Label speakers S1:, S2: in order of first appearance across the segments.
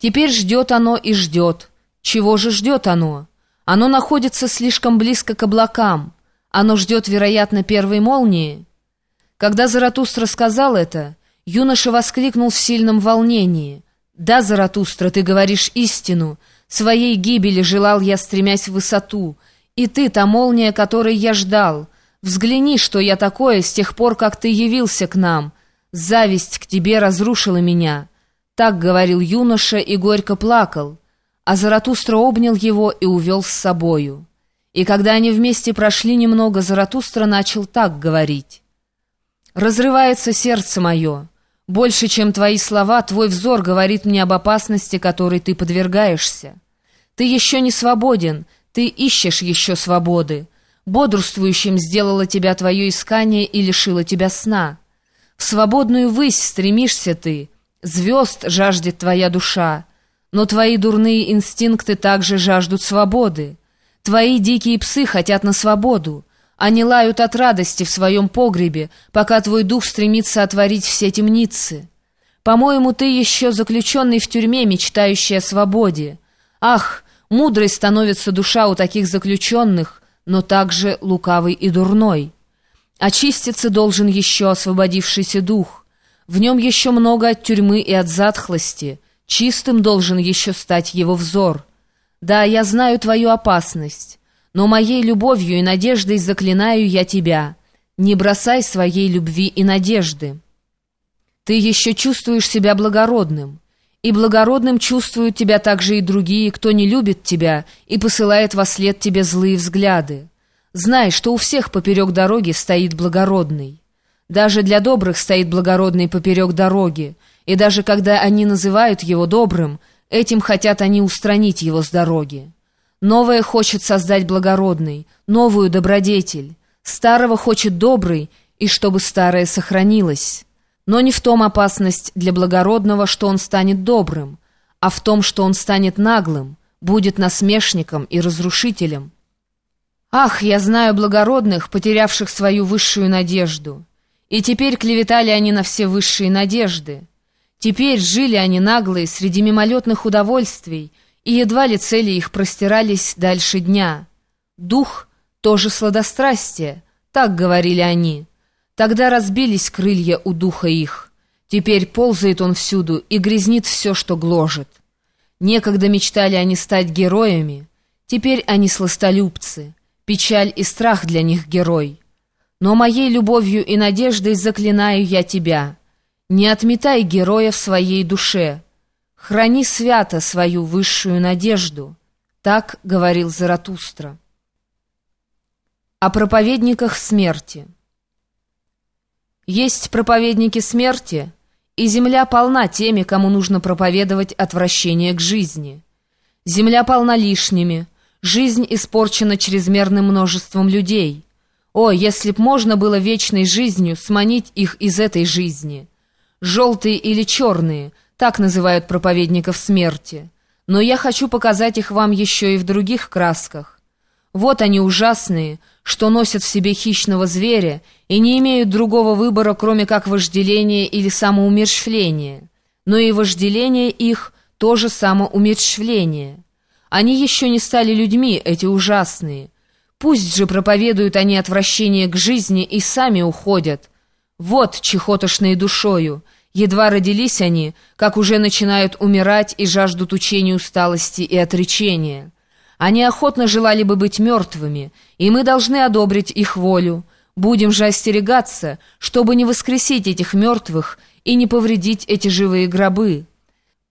S1: Теперь ждет оно и ждет. Чего же ждет оно? Оно находится слишком близко к облакам. Оно ждет, вероятно, первой молнии. Когда Заратустра сказал это, юноша воскликнул в сильном волнении. «Да, Заратустра, ты говоришь истину. Своей гибели желал я, стремясь в высоту. И ты, та молния, которой я ждал. Взгляни, что я такое с тех пор, как ты явился к нам. Зависть к тебе разрушила меня». Так говорил юноша и горько плакал, а Заратустра обнял его и увел с собою. И когда они вместе прошли немного, Заратустра начал так говорить. «Разрывается сердце мое. Больше, чем твои слова, твой взор говорит мне об опасности, которой ты подвергаешься. Ты еще не свободен, ты ищешь еще свободы. Бодрствующим сделало тебя твое искание и лишило тебя сна. В свободную высь стремишься ты, Звезд жаждет твоя душа, но твои дурные инстинкты также жаждут свободы. Твои дикие псы хотят на свободу. Они лают от радости в своем погребе, пока твой дух стремится отворить все темницы. По-моему, ты еще заключенный в тюрьме, мечтающий о свободе. Ах, мудрой становится душа у таких заключенных, но также лукавый и дурной. Очиститься должен еще освободившийся дух. В нем еще много от тюрьмы и от затхлости. Чистым должен еще стать его взор. Да, я знаю твою опасность, но моей любовью и надеждой заклинаю я тебя. Не бросай своей любви и надежды. Ты еще чувствуешь себя благородным, и благородным чувствуют тебя также и другие, кто не любит тебя и посылает во след тебе злые взгляды. Знай, что у всех поперек дороги стоит благородный. Даже для добрых стоит благородный поперек дороги, и даже когда они называют его добрым, этим хотят они устранить его с дороги. Новое хочет создать благородный, новую добродетель. Старого хочет добрый, и чтобы старое сохранилось. Но не в том опасность для благородного, что он станет добрым, а в том, что он станет наглым, будет насмешником и разрушителем. Ах, я знаю благородных, потерявших свою высшую надежду. И теперь клеветали они на все высшие надежды. Теперь жили они наглые среди мимолетных удовольствий, и едва ли цели их простирались дальше дня. Дух — тоже сладострастие, так говорили они. Тогда разбились крылья у духа их. Теперь ползает он всюду и грязнит все, что гложет. Некогда мечтали они стать героями, теперь они сластолюбцы. Печаль и страх для них герой. Но моей любовью и надеждой заклинаю я тебя. Не отметай героя в своей душе. Храни свято свою высшую надежду. Так говорил Заратустра. О проповедниках смерти. Есть проповедники смерти, и земля полна теми, кому нужно проповедовать отвращение к жизни. Земля полна лишними, жизнь испорчена чрезмерным множеством людей — о, если б можно было вечной жизнью сманить их из этой жизни! Желтые или черные, так называют проповедников смерти. Но я хочу показать их вам еще и в других красках. Вот они ужасные, что носят в себе хищного зверя и не имеют другого выбора, кроме как вожделения или самоумерщвления. Но и вожделение их тоже самоумерщвление. Они еще не стали людьми, эти ужасные, Пусть же проповедуют они отвращение к жизни и сами уходят. Вот чехотошные душою. Едва родились они, как уже начинают умирать и жаждут учения усталости и отречения. Они охотно желали бы быть мертвыми, и мы должны одобрить их волю. Будем же остерегаться, чтобы не воскресить этих мертвых и не повредить эти живые гробы.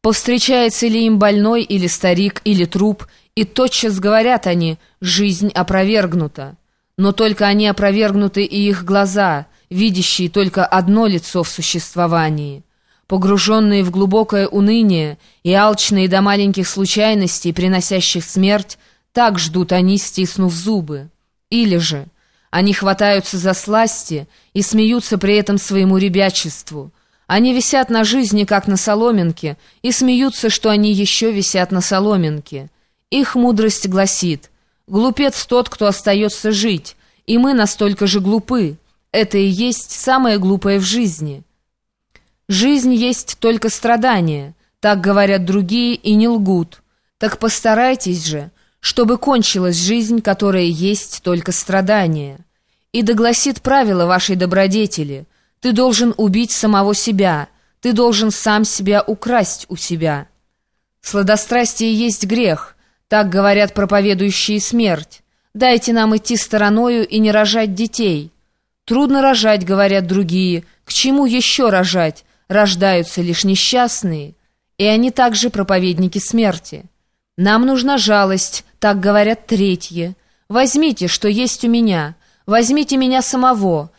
S1: Повстречается ли им больной или старик или труп, и тотчас говорят они «жизнь опровергнута». Но только они опровергнуты и их глаза, видящие только одно лицо в существовании. Погруженные в глубокое уныние и алчные до маленьких случайностей, приносящих смерть, так ждут они, стиснув зубы. Или же они хватаются за сласти и смеются при этом своему ребячеству – они висят на жизни, как на соломинке, и смеются, что они еще висят на соломинке. Их мудрость гласит, «Глупец тот, кто остается жить, и мы настолько же глупы. Это и есть самое глупое в жизни». Жизнь есть только страдание, так говорят другие и не лгут. Так постарайтесь же, чтобы кончилась жизнь, которая есть только страдание. И догласит правило вашей добродетели. Ты должен убить самого себя, ты должен сам себя украсть у себя. Сладострастие есть грех, так говорят проповедующие смерть. Дайте нам идти стороною и не рожать детей. Трудно рожать, говорят другие. К чему еще рожать? Рождаются лишь несчастные. И они также проповедники смерти. Нам нужна жалость, так говорят третьи. Возьмите, что есть у меня. Возьмите меня самого.